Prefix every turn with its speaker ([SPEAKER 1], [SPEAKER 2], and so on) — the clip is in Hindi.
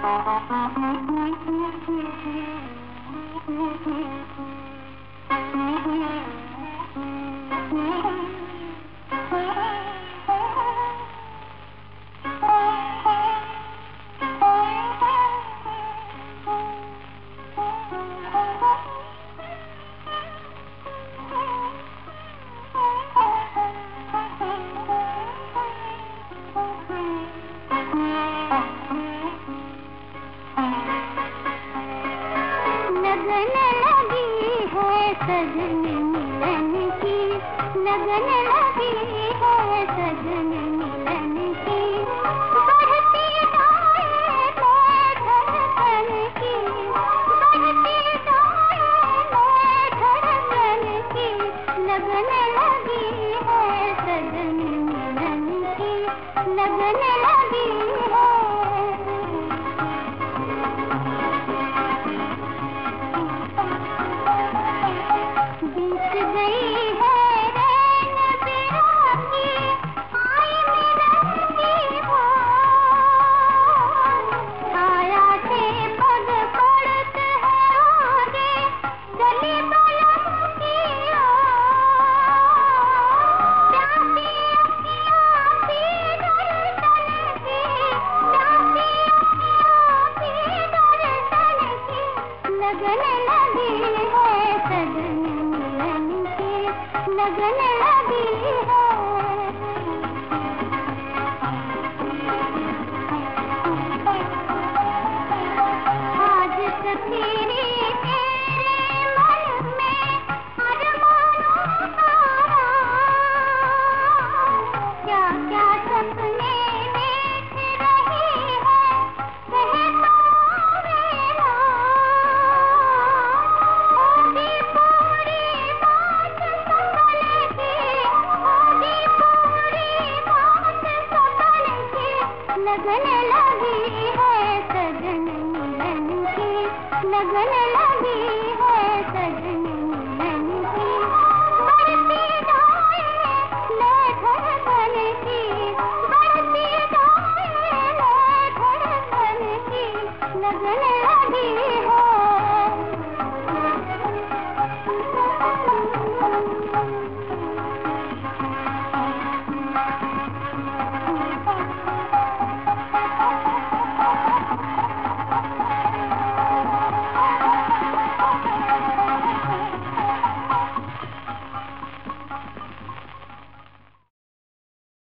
[SPEAKER 1] Thank you. सजन मिलन की, लगन लगी है सजन मिलन की बढ़ती लगी है सजन मिलन की लगन लगी लगन लगी है सजन लगन लगी लगन लगी है सजन मिलन की लगन